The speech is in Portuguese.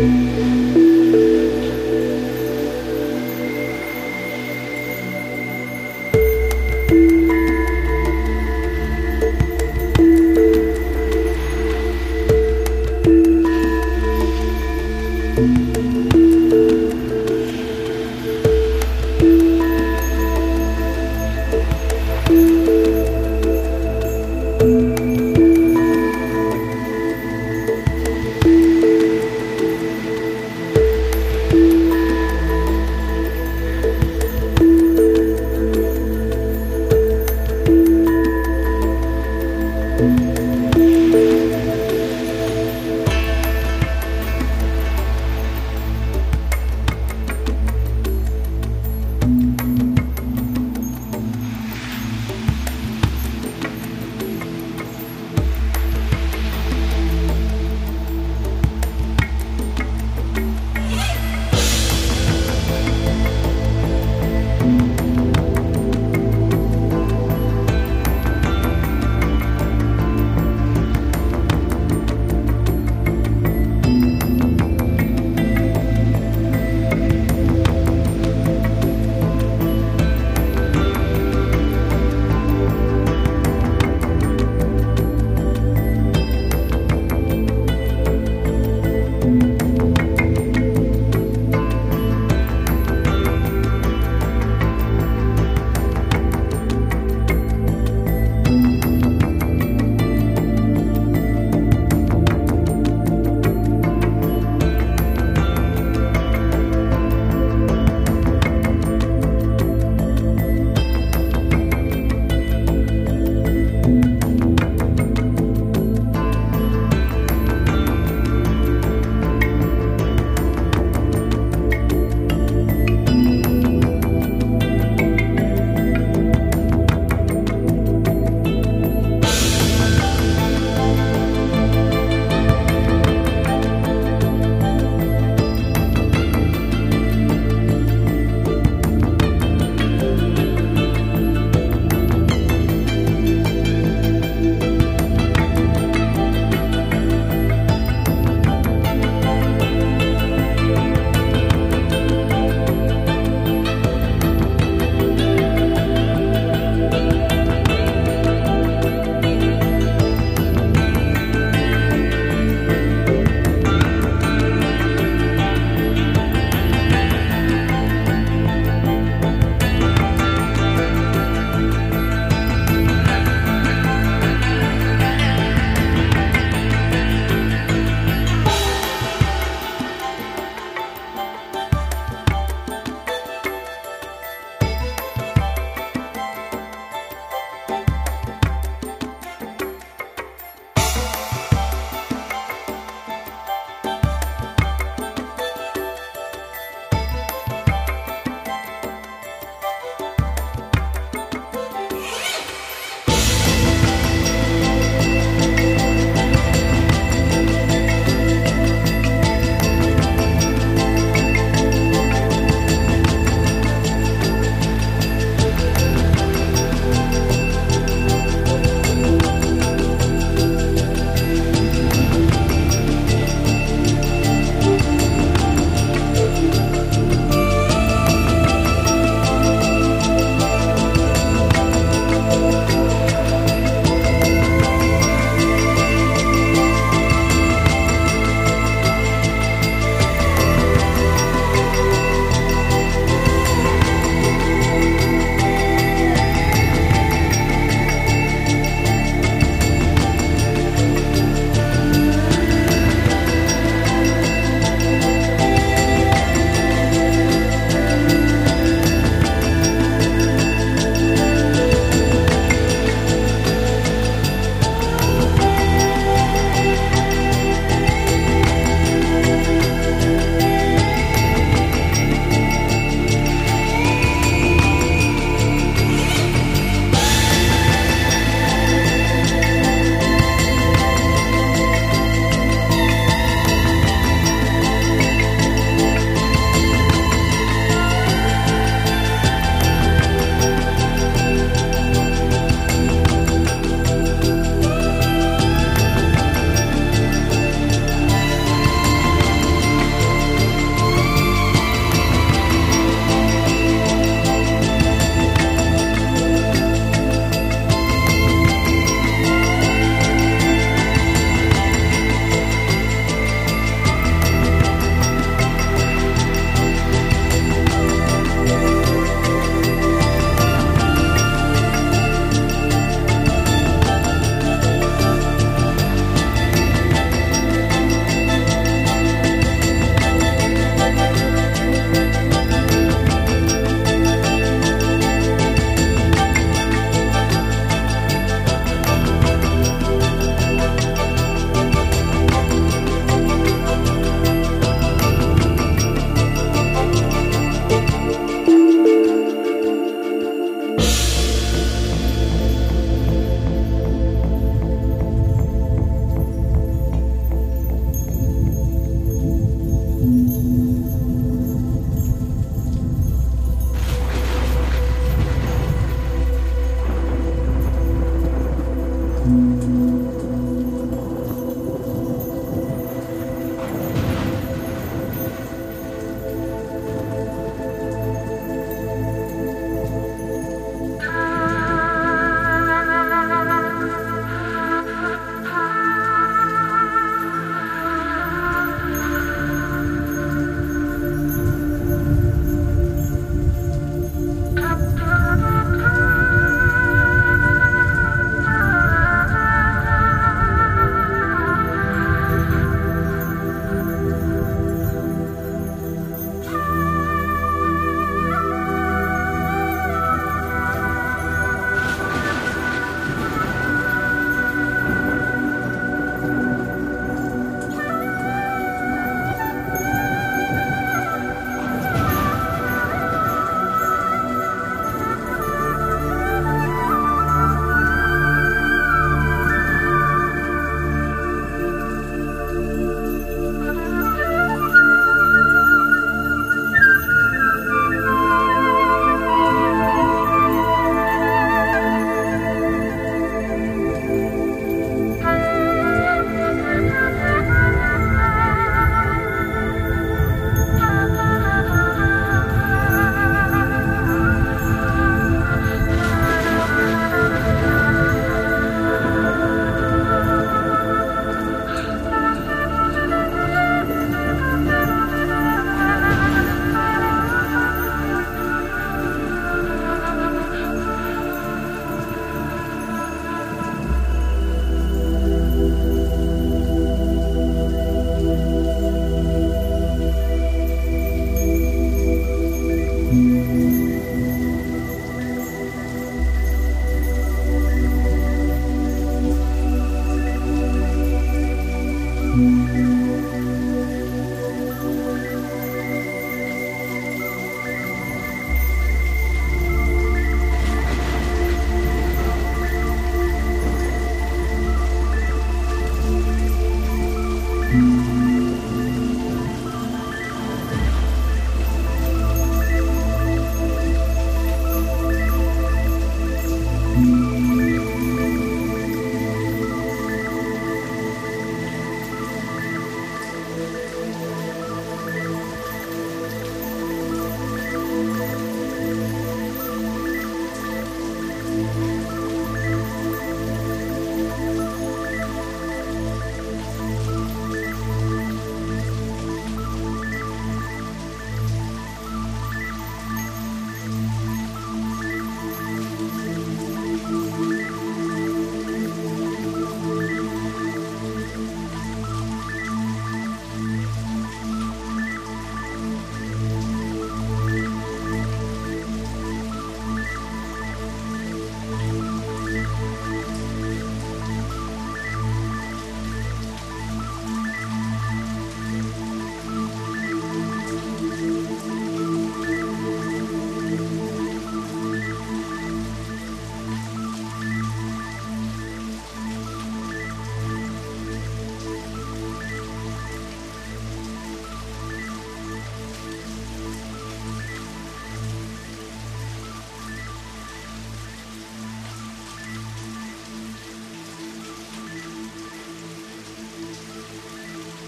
Música